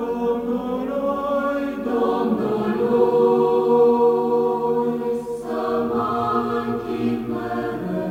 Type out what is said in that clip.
Domnului, să mă închin mereu.